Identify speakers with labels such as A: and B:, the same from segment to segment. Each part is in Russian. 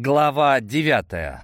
A: Глава 9.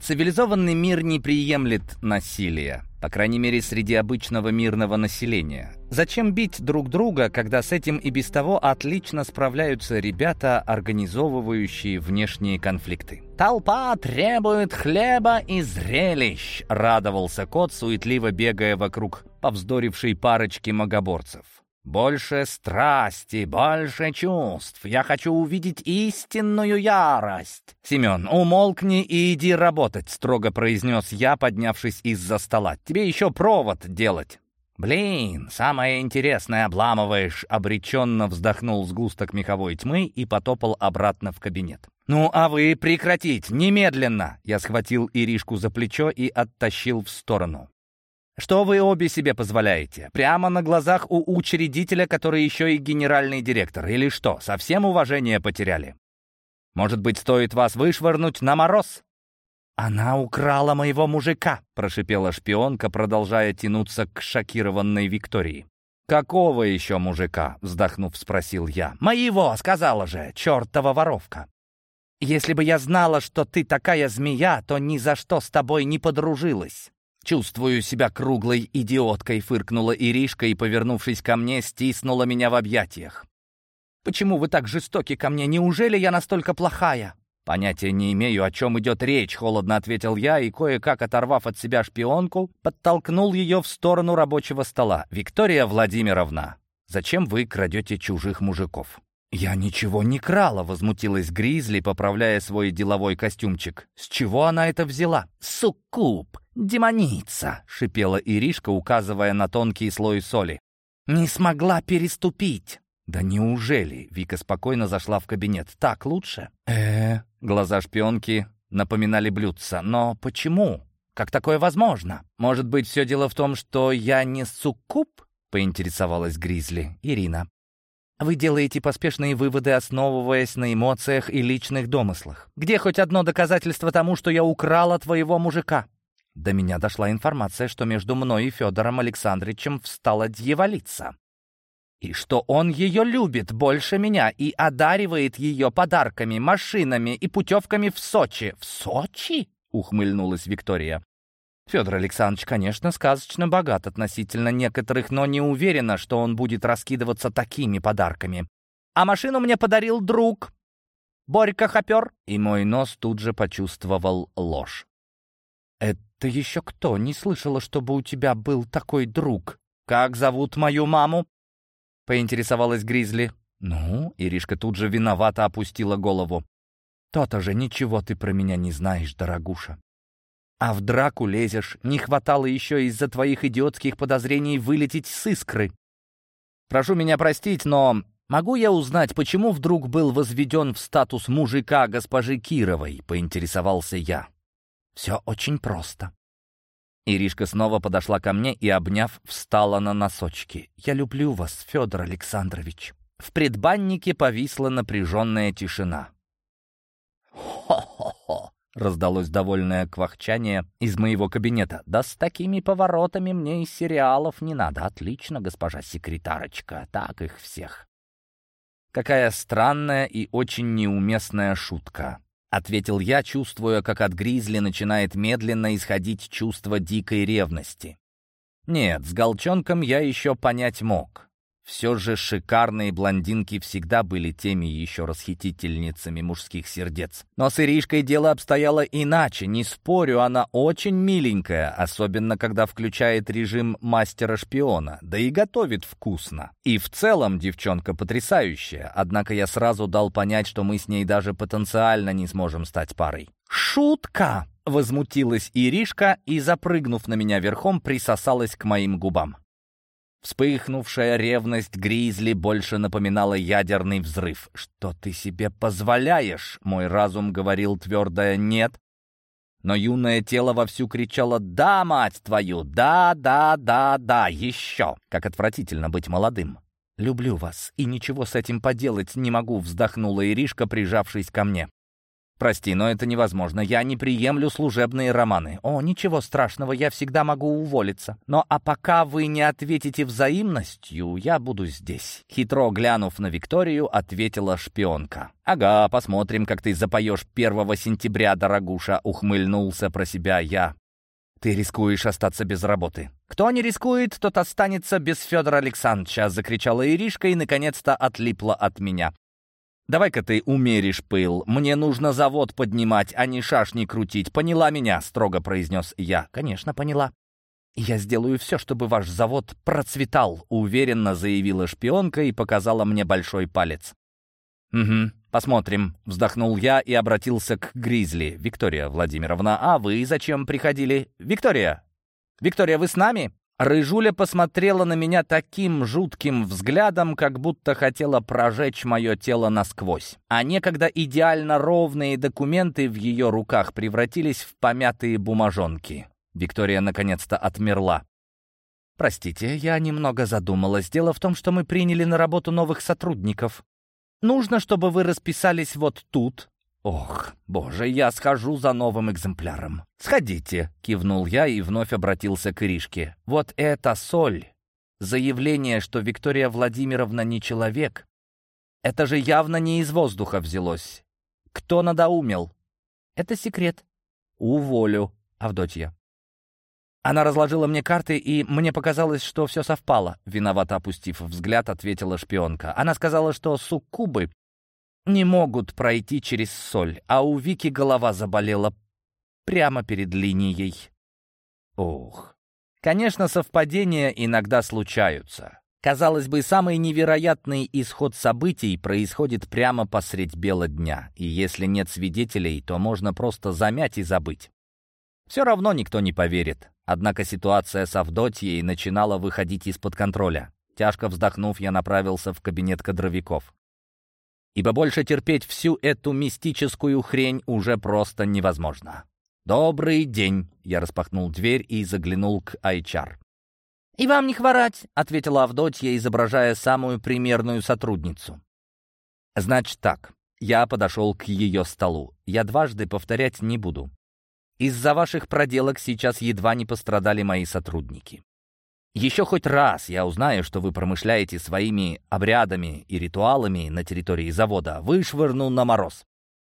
A: Цивилизованный мир не приемлет насилия, по крайней мере, среди обычного мирного населения. Зачем бить друг друга, когда с этим и без того отлично справляются ребята, организовывающие внешние конфликты? «Толпа требует хлеба и зрелищ», — радовался кот, суетливо бегая вокруг повздорившей парочки магоборцев. Больше страсти, больше чувств. Я хочу увидеть истинную ярость. Семен, умолкни и иди работать, строго произнес я, поднявшись из-за стола. Тебе еще провод делать. «Блин, самое интересное обламываешь!» — обреченно вздохнул сгусток меховой тьмы и потопал обратно в кабинет. «Ну, а вы прекратить, немедленно!» Я схватил Иришку за плечо и оттащил в сторону. Что вы обе себе позволяете? Прямо на глазах у учредителя, который еще и генеральный директор. Или что, совсем уважение потеряли? Может быть, стоит вас вышвырнуть на мороз?» «Она украла моего мужика», — прошипела шпионка, продолжая тянуться к шокированной Виктории. «Какого еще мужика?» — вздохнув, спросил я. «Моего, сказала же, чертова воровка. Если бы я знала, что ты такая змея, то ни за что с тобой не подружилась». «Чувствую себя круглой идиоткой», — фыркнула Иришка и, повернувшись ко мне, стиснула меня в объятиях. «Почему вы так жестоки ко мне? Неужели я настолько плохая?» «Понятия не имею, о чем идет речь», — холодно ответил я и, кое-как оторвав от себя шпионку, подтолкнул ее в сторону рабочего стола. «Виктория Владимировна, зачем вы крадете чужих мужиков?» «Я ничего не крала», — возмутилась Гризли, поправляя свой деловой костюмчик. «С чего она это взяла?» «Суккуб! Демоница!» — шипела Иришка, указывая на тонкий слой соли. «Не смогла переступить!» «Да неужели?» — Вика спокойно зашла в кабинет. «Так лучше?» э Глаза шпионки напоминали блюдца. «Но почему? Как такое возможно? Может быть, все дело в том, что я не суккуб?» — поинтересовалась Гризли. «Ирина, вы делаете поспешные выводы, основываясь на эмоциях и личных домыслах. Где хоть одно доказательство тому, что я украла твоего мужика? До меня дошла информация, что между мной и Федором Александровичем встала дьяволица. И что он ее любит больше меня и одаривает ее подарками, машинами и путевками в Сочи. «В Сочи?» — ухмыльнулась Виктория. Федор Александрович, конечно, сказочно богат относительно некоторых, но не уверена, что он будет раскидываться такими подарками. А машину мне подарил друг. Борька Хопер. И мой нос тут же почувствовал ложь. «Это еще кто? Не слышала, чтобы у тебя был такой друг. Как зовут мою маму?» Поинтересовалась Гризли. «Ну?» — Иришка тут же виновато опустила голову. «То-то же ничего ты про меня не знаешь, дорогуша. А в драку лезешь. Не хватало еще из-за твоих идиотских подозрений вылететь с искры. Прошу меня простить, но могу я узнать, почему вдруг был возведен в статус мужика госпожи Кировой, поинтересовался я. Все очень просто. Иришка снова подошла ко мне и, обняв, встала на носочки. «Я люблю вас, Федор Александрович». В предбаннике повисла напряженная тишина. «Хо-хо-хо!» Раздалось довольное квахчание из моего кабинета. «Да с такими поворотами мне из сериалов не надо. Отлично, госпожа секретарочка. Так их всех». «Какая странная и очень неуместная шутка», — ответил я, чувствуя, как от Гризли начинает медленно исходить чувство дикой ревности. «Нет, с Голчонком я еще понять мог. Все же шикарные блондинки всегда были теми еще расхитительницами мужских сердец. Но с Иришкой дело обстояло иначе, не спорю, она очень миленькая, особенно когда включает режим мастера-шпиона, да и готовит вкусно. И в целом девчонка потрясающая, однако я сразу дал понять, что мы с ней даже потенциально не сможем стать парой. «Шутка!» — возмутилась Иришка и, запрыгнув на меня верхом, присосалась к моим губам. Вспыхнувшая ревность Гризли больше напоминала ядерный взрыв. «Что ты себе позволяешь?» — мой разум говорил твердое «нет». Но юное тело вовсю кричало «Да, мать твою! Да, да, да, да! Еще!» Как отвратительно быть молодым. «Люблю вас, и ничего с этим поделать не могу», — вздохнула Иришка, прижавшись ко мне. «Прости, но это невозможно. Я не приемлю служебные романы». «О, ничего страшного, я всегда могу уволиться. Но а пока вы не ответите взаимностью, я буду здесь». Хитро глянув на Викторию, ответила шпионка. «Ага, посмотрим, как ты запоешь 1 сентября, дорогуша», — ухмыльнулся про себя я. «Ты рискуешь остаться без работы». «Кто не рискует, тот останется без Федора Александровича», — закричала Иришка и, наконец-то, отлипла от меня. «Давай-ка ты умеришь пыл. Мне нужно завод поднимать, а не шашни крутить. Поняла меня?» — строго произнес я. «Конечно, поняла». «Я сделаю все, чтобы ваш завод процветал», — уверенно заявила шпионка и показала мне большой палец. «Угу, посмотрим», — вздохнул я и обратился к Гризли. «Виктория Владимировна, а вы зачем приходили? Виктория! Виктория, вы с нами?» Рыжуля посмотрела на меня таким жутким взглядом, как будто хотела прожечь мое тело насквозь. А некогда идеально ровные документы в ее руках превратились в помятые бумажонки. Виктория наконец-то отмерла. «Простите, я немного задумалась. Дело в том, что мы приняли на работу новых сотрудников. Нужно, чтобы вы расписались вот тут, «Ох, боже, я схожу за новым экземпляром». «Сходите», — кивнул я и вновь обратился к Иришке. «Вот это соль. Заявление, что Виктория Владимировна не человек. Это же явно не из воздуха взялось. Кто надоумел?» «Это секрет». «Уволю, Авдотья». Она разложила мне карты, и мне показалось, что все совпало. Виновато опустив взгляд, ответила шпионка. Она сказала, что суккубы не могут пройти через соль, а у Вики голова заболела прямо перед линией. Ох, конечно, совпадения иногда случаются. Казалось бы, самый невероятный исход событий происходит прямо посредь бела дня, и если нет свидетелей, то можно просто замять и забыть. Все равно никто не поверит. Однако ситуация с Авдотьей начинала выходить из-под контроля. Тяжко вздохнув, я направился в кабинет кадровиков ибо больше терпеть всю эту мистическую хрень уже просто невозможно. «Добрый день!» — я распахнул дверь и заглянул к Айчар.
B: «И вам не хворать!»
A: — ответила Авдотья, изображая самую примерную сотрудницу. «Значит так, я подошел к ее столу. Я дважды повторять не буду. Из-за ваших проделок сейчас едва не пострадали мои сотрудники. Еще хоть раз я узнаю, что вы промышляете своими обрядами и ритуалами на территории завода, вышвырну на мороз.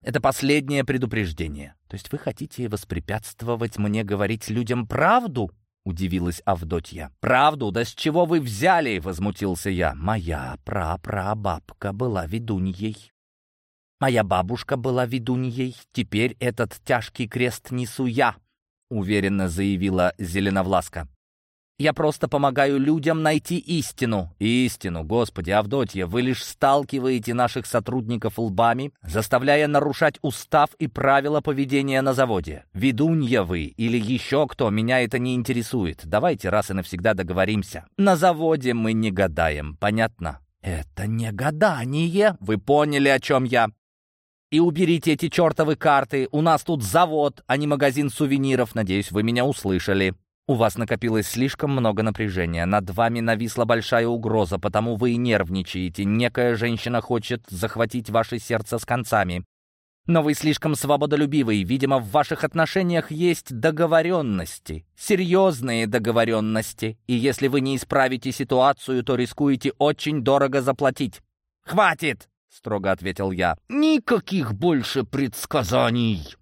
A: Это последнее предупреждение. То есть вы хотите воспрепятствовать мне говорить людям правду? Удивилась Авдотья. «Правду? Да с чего вы взяли?» — возмутился я. «Моя прапрабабка была ведуньей. Моя бабушка была ведуньей. Теперь этот тяжкий крест несу я», — уверенно заявила Зеленовласка. Я просто помогаю людям найти истину». «Истину, Господи, Авдотья, вы лишь сталкиваете наших сотрудников лбами, заставляя нарушать устав и правила поведения на заводе. Ведунья вы или еще кто, меня это не интересует. Давайте раз и навсегда договоримся. На заводе мы не гадаем, понятно?» «Это не гадание. Вы поняли, о чем я?» И уберите эти чертовы карты. У нас тут завод, а не магазин сувениров. Надеюсь, вы меня услышали. У вас накопилось слишком много напряжения, над вами нависла большая угроза, потому вы и нервничаете. Некая женщина хочет захватить ваше сердце с концами. Но вы слишком свободолюбивый. Видимо, в ваших отношениях есть договоренности, серьезные договоренности. И если вы не исправите ситуацию, то рискуете очень дорого заплатить. «Хватит!» — строго ответил я. «Никаких больше предсказаний!»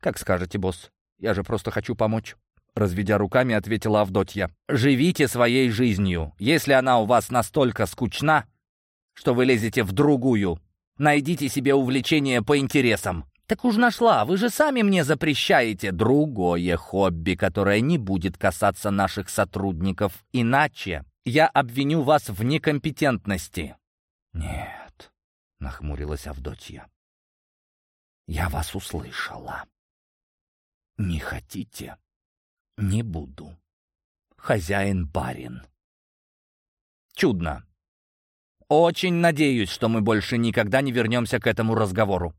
A: «Как скажете, босс. Я же просто хочу помочь». Разведя руками, ответила Авдотья. «Живите своей жизнью. Если она у вас настолько скучна, что вы лезете в другую, найдите себе увлечение по интересам». «Так уж нашла, вы же сами мне запрещаете другое хобби, которое не будет касаться наших сотрудников. Иначе я обвиню вас в некомпетентности». «Нет», — нахмурилась Авдотья. «Я вас услышала. Не хотите?» Не буду. Хозяин-барин. Чудно. Очень надеюсь, что мы больше никогда не вернемся к этому разговору.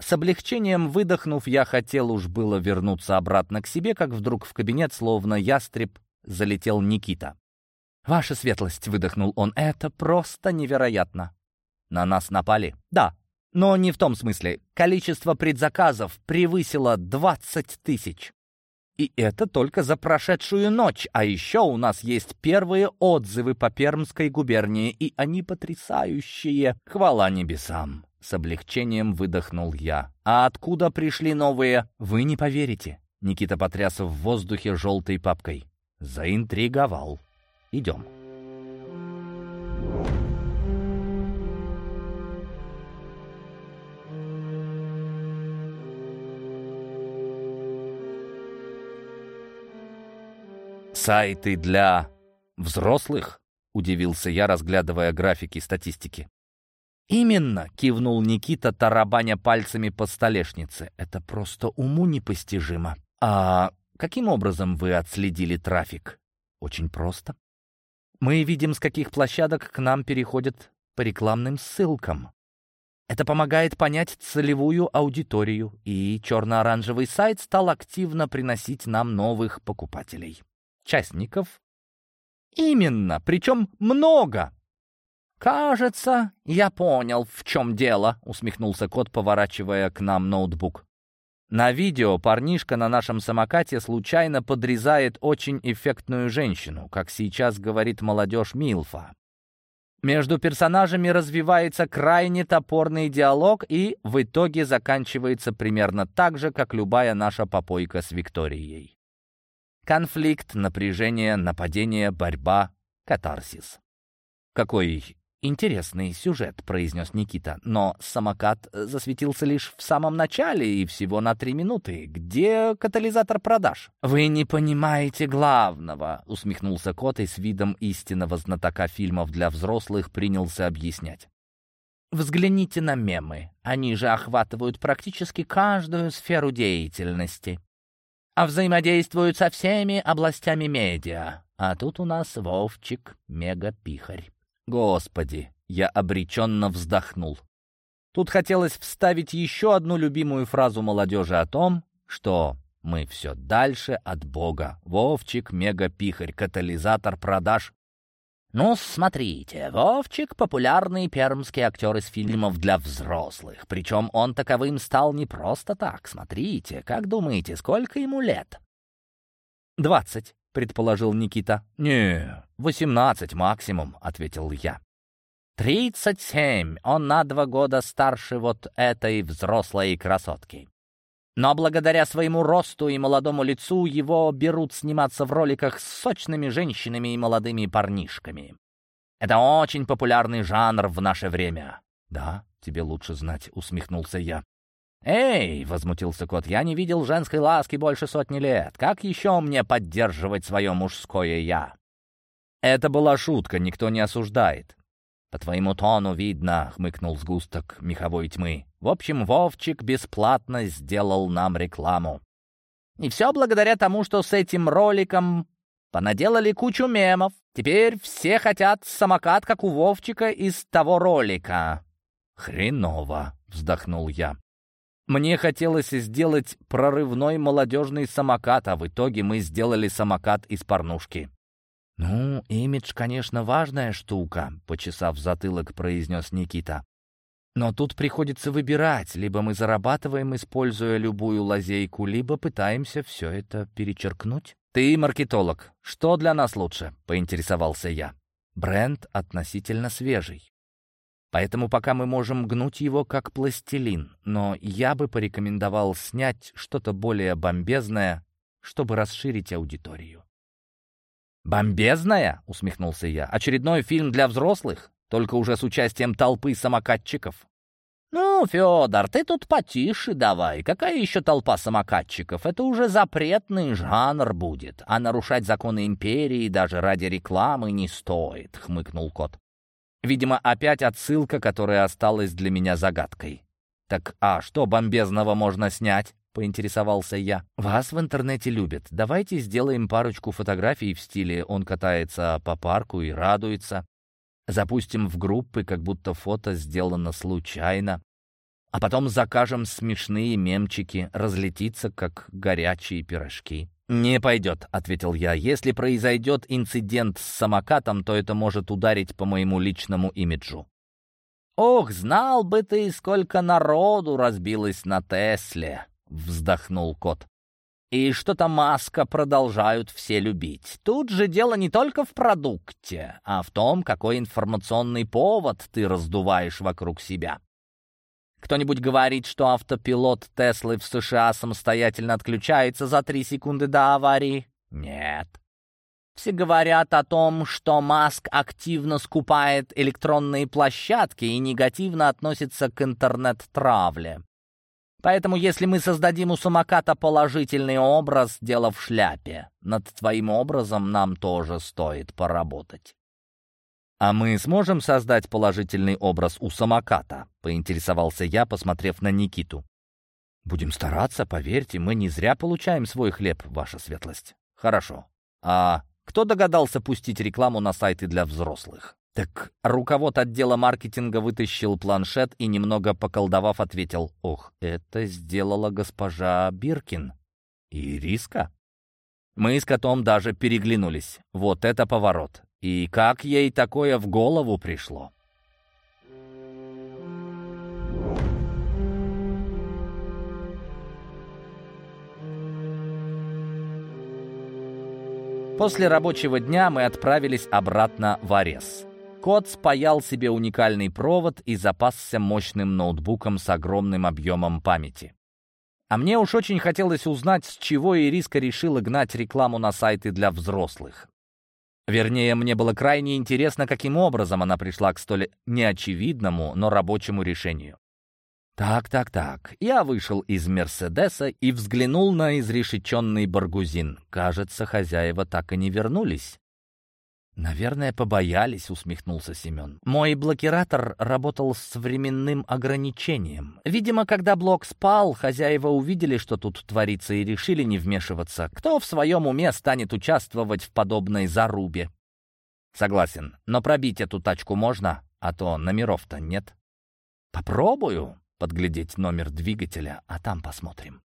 A: С облегчением выдохнув, я хотел уж было вернуться обратно к себе, как вдруг в кабинет, словно ястреб, залетел Никита. «Ваша светлость», — выдохнул он, — «это просто невероятно». «На нас напали?» «Да». Но не в том смысле. Количество предзаказов превысило 20 тысяч. И это только за прошедшую ночь. А еще у нас есть первые отзывы по Пермской губернии, и они потрясающие. Хвала небесам. С облегчением выдохнул я. А откуда пришли новые? Вы не поверите. Никита потряс в воздухе желтой папкой. Заинтриговал. Идем. «Сайты для взрослых?» — удивился я, разглядывая графики статистики. «Именно!» — кивнул Никита, тарабаня пальцами по столешнице. «Это просто уму непостижимо. А каким образом вы отследили трафик?» «Очень просто. Мы видим, с каких площадок к нам переходят по рекламным ссылкам. Это помогает понять целевую аудиторию, и черно-оранжевый сайт стал активно приносить нам новых покупателей. Частников. Именно, причем много. «Кажется, я понял, в чем дело», — усмехнулся кот, поворачивая к нам ноутбук. На видео парнишка на нашем самокате случайно подрезает очень эффектную женщину, как сейчас говорит молодежь Милфа. Между персонажами развивается крайне топорный диалог и в итоге заканчивается примерно так же, как любая наша попойка с Викторией. Конфликт, напряжение, нападение, борьба, катарсис. Какой «Интересный сюжет», — произнес Никита, но самокат засветился лишь в самом начале и всего на три минуты. Где катализатор продаж? «Вы не понимаете главного», — усмехнулся кот и с видом истинного знатока фильмов для взрослых принялся объяснять. Взгляните на мемы. Они же охватывают практически каждую сферу деятельности. А взаимодействуют со всеми областями медиа. А тут у нас Вовчик мега-пихарь. Господи, я обреченно вздохнул. Тут хотелось вставить еще одну любимую фразу молодежи о том, что мы все дальше от Бога. Вовчик, мега-пихарь, катализатор продаж. Ну, смотрите, Вовчик — популярный пермский актер из фильмов для взрослых. Причем он таковым стал не просто так. Смотрите, как думаете, сколько ему лет? «Двадцать», — предположил Никита. «Не, восемнадцать максимум», — ответил я. «Тридцать семь. Он на два года старше вот этой взрослой красотки. Но благодаря своему росту и молодому лицу его берут сниматься в роликах с сочными женщинами и молодыми парнишками. Это очень популярный жанр в наше время». «Да, тебе лучше знать», — усмехнулся я. «Эй!» — возмутился кот. «Я не видел женской ласки больше сотни лет. Как еще мне поддерживать свое мужское «я»?» «Это была шутка, никто не осуждает». «По твоему тону видно», — хмыкнул сгусток меховой тьмы. «В общем, Вовчик бесплатно сделал нам рекламу. И все благодаря тому, что с этим роликом понаделали кучу мемов. Теперь все хотят самокат, как у Вовчика из того ролика». «Хреново», — вздохнул я. Мне хотелось сделать прорывной молодежный самокат, а в итоге мы сделали самокат из порнушки. «Ну, имидж, конечно, важная штука», — почесав затылок, произнес Никита. «Но тут приходится выбирать. Либо мы зарабатываем, используя любую лазейку, либо пытаемся все это перечеркнуть». «Ты маркетолог. Что для нас лучше?» — поинтересовался я. «Бренд относительно свежий. Поэтому пока мы можем гнуть его как пластилин, но я бы порекомендовал снять что-то более бомбезное, чтобы расширить аудиторию. «Бомбезная?» — усмехнулся я. «Очередной фильм для взрослых, только уже с участием толпы самокатчиков». «Ну, Федор, ты тут потише давай. Какая еще толпа самокатчиков? Это уже запретный жанр будет, а нарушать законы империи даже ради рекламы не стоит», — хмыкнул кот. Видимо, опять отсылка, которая осталась для меня загадкой. «Так, а что бомбезного можно снять?» — поинтересовался я. «Вас в интернете любят. Давайте сделаем парочку фотографий в стиле «он катается по парку и радуется». Запустим в группы, как будто фото сделано случайно. А потом закажем смешные мемчики, разлетиться, как горячие пирожки. «Не пойдет», — ответил я. «Если произойдет инцидент с самокатом, то это может ударить по моему личному имиджу». «Ох, знал бы ты, сколько народу разбилось на Тесле!» — вздохнул кот. «И что-то Маска продолжают все любить. Тут же дело не только в продукте, а в том, какой информационный повод ты раздуваешь вокруг себя. Кто-нибудь говорит, что автопилот Теслы в США самостоятельно отключается за три секунды до аварии? Нет. Все говорят о том, что Маск активно скупает электронные площадки и негативно относится к интернет-травле. Поэтому если мы создадим у самоката положительный образ, дело в шляпе. Над твоим образом нам тоже стоит поработать. «А мы сможем создать положительный образ у самоката?» — поинтересовался я, посмотрев на Никиту. «Будем стараться, поверьте, мы не зря получаем свой хлеб, ваша светлость». «Хорошо. А кто догадался пустить рекламу на сайты для взрослых? Так руковод отдела маркетинга вытащил планшет и, немного поколдовав, ответил, «Ох, это сделала госпожа Биркин. И риска?» Мы с котом даже переглянулись. Вот это поворот. И как ей такое в голову пришло? После рабочего дня мы отправились обратно в Арес. Кот спаял себе уникальный провод и запасся мощным ноутбуком с огромным объемом памяти. А мне уж очень хотелось узнать, с чего Ириска решила гнать рекламу на сайты для взрослых. Вернее, мне было крайне интересно, каким образом она пришла к столь неочевидному, но рабочему решению. Так, так, так. Я вышел из «Мерседеса» и взглянул на изрешеченный баргузин. Кажется, хозяева так и не вернулись. «Наверное, побоялись», — усмехнулся Семен. «Мой блокиратор работал с временным ограничением. Видимо, когда блок спал, хозяева увидели, что тут творится, и решили не вмешиваться. Кто в своем уме станет участвовать в подобной зарубе?» «Согласен, но пробить эту тачку можно, а то номеров-то нет». «Попробую», подглядеть номер двигателя, а там посмотрим.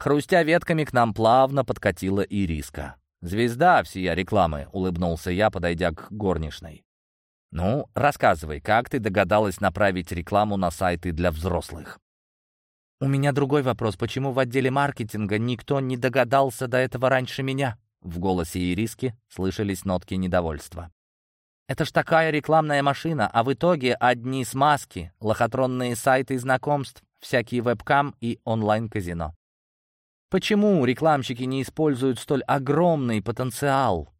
A: Хрустя ветками, к нам плавно подкатила Ириска. «Звезда всея рекламы», — улыбнулся я, подойдя к горничной. «Ну, рассказывай, как ты догадалась направить рекламу на сайты для взрослых?» «У меня другой вопрос. Почему в отделе маркетинга никто не догадался до этого раньше меня?» В голосе Ириски слышались нотки недовольства. Это ж такая рекламная машина, а в итоге одни смазки, лохотронные сайты знакомств, всякие вебкам и онлайн-казино. Почему рекламщики не используют столь огромный потенциал?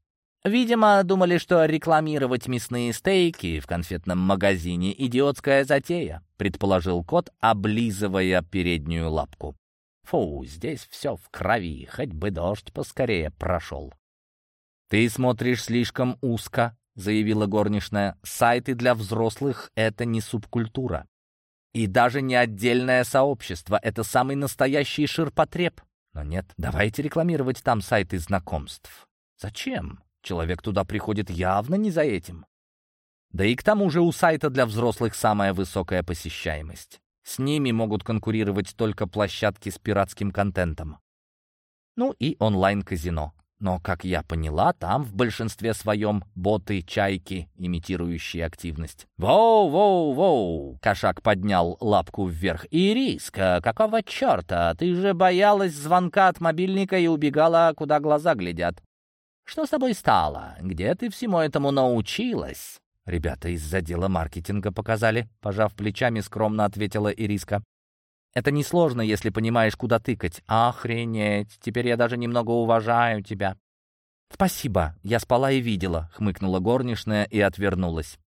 A: Видимо, думали, что рекламировать мясные стейки в конфетном магазине — идиотская затея, предположил кот, облизывая переднюю лапку. Фу, здесь все в крови, хоть бы дождь поскорее прошел. «Ты смотришь слишком узко», заявила горничная, сайты для взрослых — это не субкультура. И даже не отдельное сообщество, это самый настоящий ширпотреб. Но нет, давайте рекламировать там сайты знакомств. Зачем? Человек туда приходит явно не за этим. Да и к тому же у сайта для взрослых самая высокая посещаемость. С ними могут конкурировать только площадки с пиратским контентом. Ну и онлайн-казино. Но, как я поняла, там в большинстве своем боты-чайки, имитирующие активность. «Воу-воу-воу!» — кошак поднял лапку вверх. «Ириска, какого черта? Ты же боялась звонка от мобильника и убегала, куда глаза глядят. Что с тобой стало? Где ты всему этому научилась?» «Ребята из отдела маркетинга показали», — пожав плечами, скромно ответила Ириска. Это несложно, если понимаешь, куда тыкать. Охренеть, теперь я даже немного уважаю тебя. Спасибо, я спала и видела, хмыкнула горничная и отвернулась.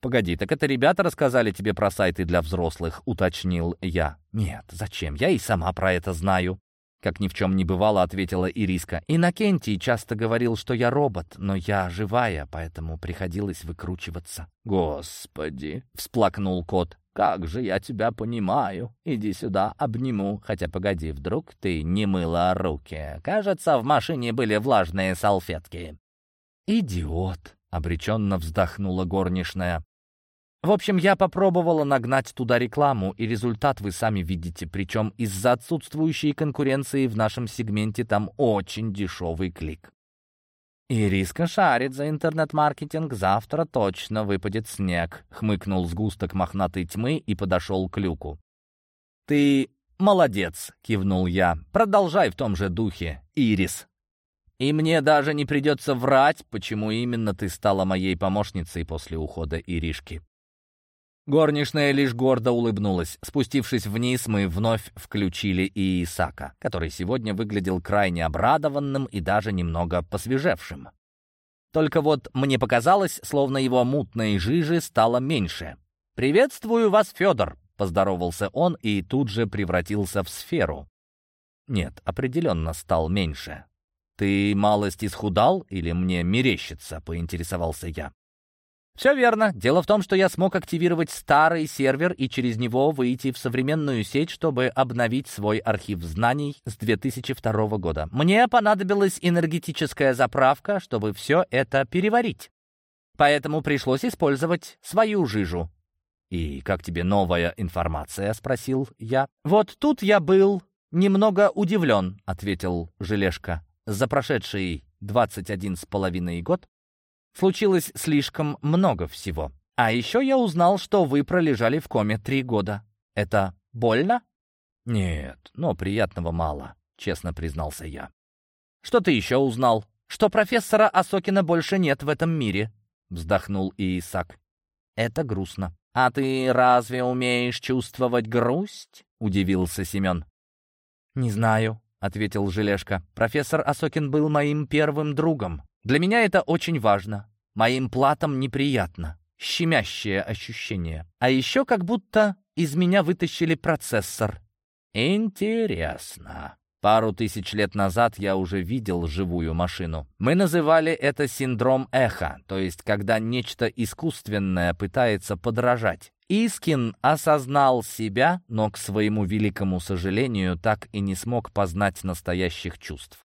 A: «Погоди, так это ребята рассказали тебе про сайты для взрослых?» — уточнил я. «Нет, зачем? Я и сама про это знаю». Как ни в чем не бывало, ответила Ириска. «Иннокентий часто говорил, что я робот, но я живая, поэтому приходилось выкручиваться». «Господи!» — всплакнул кот. «Как же я тебя понимаю! Иди сюда, обниму. Хотя погоди, вдруг ты не мыла руки. Кажется, в машине были влажные салфетки». «Идиот!» — обреченно вздохнула горничная. В общем, я попробовала нагнать туда рекламу, и результат вы сами видите. Причем из-за отсутствующей конкуренции в нашем сегменте там очень дешевый клик. «Ириска шарит за интернет-маркетинг, завтра точно выпадет снег», — хмыкнул сгусток мохнатой тьмы и подошел к люку. «Ты молодец», — кивнул я. «Продолжай в том же духе, Ирис. И мне даже не придется врать, почему именно ты стала моей помощницей после ухода Иришки». Горничная лишь гордо улыбнулась. Спустившись вниз, мы вновь включили и Исака, который сегодня выглядел крайне обрадованным и даже немного посвежевшим. Только вот мне показалось, словно его мутной жижи стало меньше. «Приветствую вас, Федор!» — поздоровался он и тут же превратился в сферу. Нет, определенно стал меньше. «Ты малость исхудал или мне мерещится?» — поинтересовался я. Все верно. Дело в том, что я смог активировать старый сервер и через него выйти в современную сеть, чтобы обновить свой архив знаний с 2002 года. Мне понадобилась энергетическая заправка, чтобы все это переварить. Поэтому пришлось использовать свою жижу. «И как тебе новая информация?» — спросил я. «Вот тут я был немного удивлен», — ответил Желешка. «За прошедший 21 с половиной год Случилось слишком много всего. А еще я узнал, что вы пролежали в коме три года. Это больно? Нет, но приятного мало, честно признался я. Что ты еще узнал? Что профессора Асокина больше нет в этом мире, вздохнул Иисак. Это грустно. А ты разве умеешь чувствовать грусть? Удивился Семен. Не знаю, ответил Желешка. Профессор Асокин был моим первым другом. Для меня это очень важно. Моим платам неприятно. Щемящее ощущение. А еще как будто из меня вытащили процессор. Интересно. Пару тысяч лет назад я уже видел живую машину. Мы называли это синдром эхо, то есть когда нечто искусственное пытается подражать. Искин осознал себя, но, к своему великому сожалению, так и не смог познать настоящих чувств.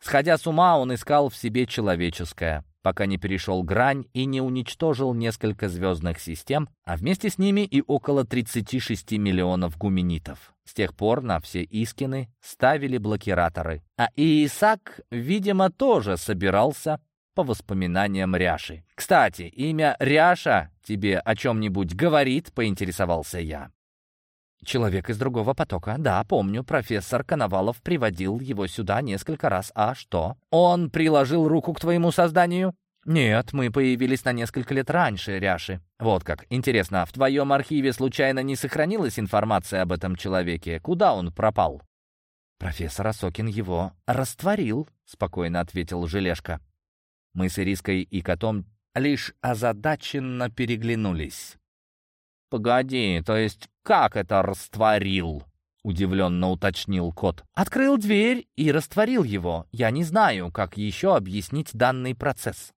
A: Сходя с ума, он искал в себе человеческое, пока не перешел грань и не уничтожил несколько звездных систем, а вместе с ними и около 36 миллионов гуменитов. С тех пор на все Искины ставили блокираторы. А Иисак, видимо, тоже собирался по воспоминаниям Ряши. «Кстати, имя Ряша тебе о чем-нибудь говорит?» — поинтересовался я. Человек из другого потока. Да, помню, профессор Коновалов приводил его сюда несколько раз. А что? Он приложил руку к твоему созданию? Нет, мы появились на несколько лет раньше, Ряши. Вот как. Интересно, в твоем архиве случайно не сохранилась информация об этом человеке? Куда он пропал? Профессор Осокин его растворил, спокойно ответил Желешка. Мы с Ириской и котом лишь озадаченно переглянулись. «Погоди, то есть как это растворил?» — удивленно уточнил кот. «Открыл дверь и растворил его. Я не знаю, как еще объяснить данный процесс.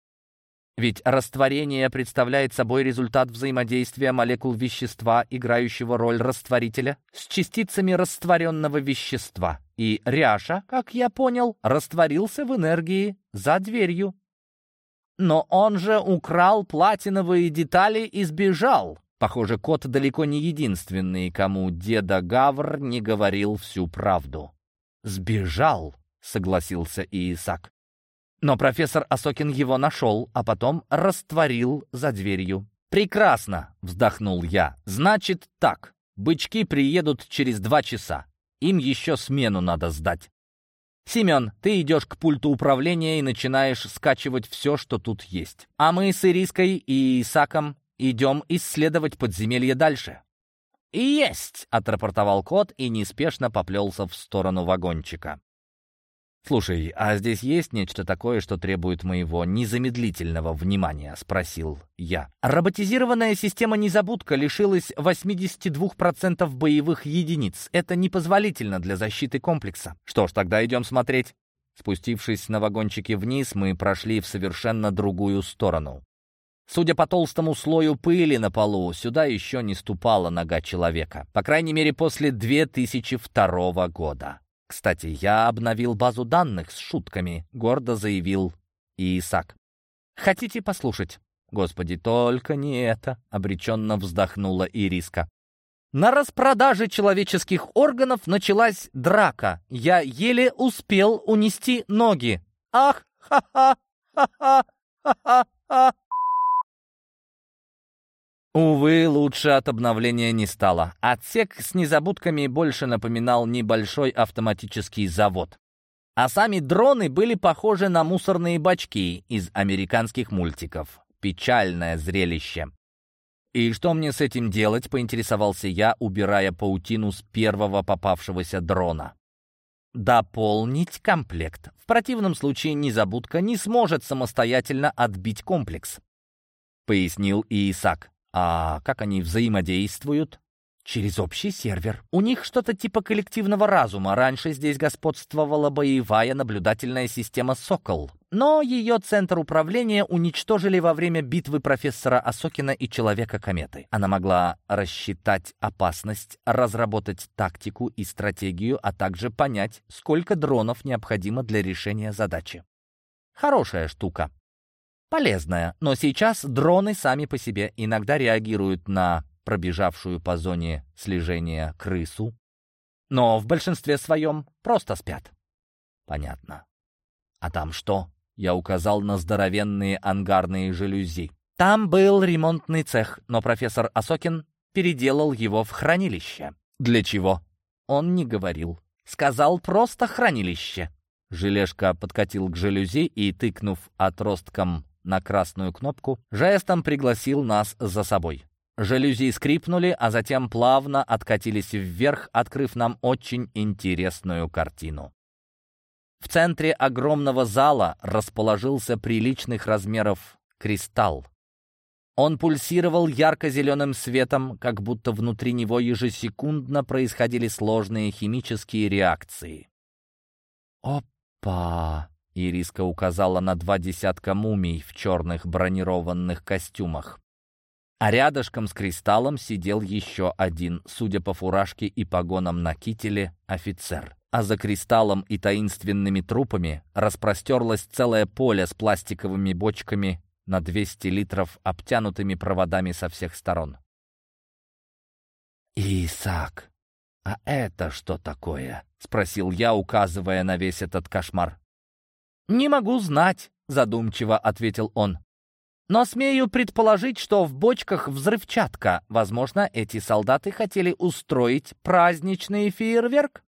A: Ведь растворение представляет собой результат взаимодействия молекул вещества, играющего роль растворителя, с частицами растворенного вещества. И Ряша, как я понял, растворился в энергии за дверью. Но он же украл платиновые детали и сбежал. Похоже, кот далеко не единственный, кому деда Гавр не говорил всю правду. «Сбежал», — согласился Иисак. Но профессор Осокин его нашел, а потом растворил за дверью. «Прекрасно!» — вздохнул я. «Значит так. Бычки приедут через два часа. Им еще смену надо сдать. Семен, ты идешь к пульту управления и начинаешь скачивать все, что тут есть. А мы с Ириской и Исаком Идем исследовать подземелье дальше». «Есть!» — отрапортовал кот и неспешно поплелся в сторону вагончика. «Слушай, а здесь есть нечто такое, что требует моего незамедлительного внимания?» — спросил я. «Роботизированная система «Незабудка» лишилась 82% боевых единиц. Это непозволительно для защиты комплекса. Что ж, тогда идем смотреть». Спустившись на вагончике вниз, мы прошли в совершенно другую сторону. Судя по толстому слою пыли на полу, сюда еще не ступала нога человека. По крайней мере, после 2002 года. Кстати, я обновил базу данных с шутками, гордо заявил Исаак. Хотите послушать? Господи, только не это, обреченно вздохнула Ириска. На распродаже человеческих органов началась драка. Я еле успел унести ноги. Ах,
B: Ха-ха! Ха-ха! Ха-ха!
A: Увы, лучше от обновления не стало. Отсек с незабудками больше напоминал небольшой автоматический завод. А сами дроны были похожи на мусорные бачки из американских мультиков. Печальное зрелище. «И что мне с этим делать?» — поинтересовался я, убирая паутину с первого попавшегося дрона. «Дополнить комплект. В противном случае незабудка не сможет самостоятельно отбить комплекс», — пояснил Исаак. А как они взаимодействуют? Через общий сервер. У них что-то типа коллективного разума. Раньше здесь господствовала боевая наблюдательная система «Сокол». Но ее центр управления уничтожили во время битвы профессора Осокина и Человека-кометы. Она могла рассчитать опасность, разработать тактику и стратегию, а также понять, сколько дронов необходимо для решения задачи. Хорошая штука полезная, но сейчас дроны сами по себе иногда реагируют на пробежавшую по зоне слежения крысу, но в большинстве своем просто спят. Понятно. А там что? Я указал на здоровенные ангарные жалюзи. Там был ремонтный цех, но профессор Осокин переделал его в хранилище. Для чего? Он не говорил. Сказал просто хранилище. Желешка подкатил к жалюзи и, тыкнув отростком на красную кнопку, жестом пригласил нас за собой. Жалюзи скрипнули, а затем плавно откатились вверх, открыв нам очень интересную картину. В центре огромного зала расположился приличных размеров кристалл. Он пульсировал ярко-зеленым светом, как будто внутри него ежесекундно происходили сложные химические реакции. «Опа!» Ириска указала на два десятка мумий в черных бронированных костюмах. А рядышком с кристаллом сидел еще один, судя по фуражке и погонам на кителе, офицер. А за кристаллом и таинственными трупами распростерлось целое поле с пластиковыми бочками на 200 литров, обтянутыми проводами со всех сторон. «Исаак, а это что такое?» — спросил я, указывая на весь этот кошмар. «Не могу знать», — задумчиво ответил он. «Но смею предположить, что в бочках взрывчатка. Возможно, эти солдаты хотели устроить праздничный фейерверк?»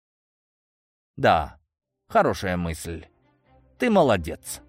A: «Да, хорошая мысль. Ты молодец».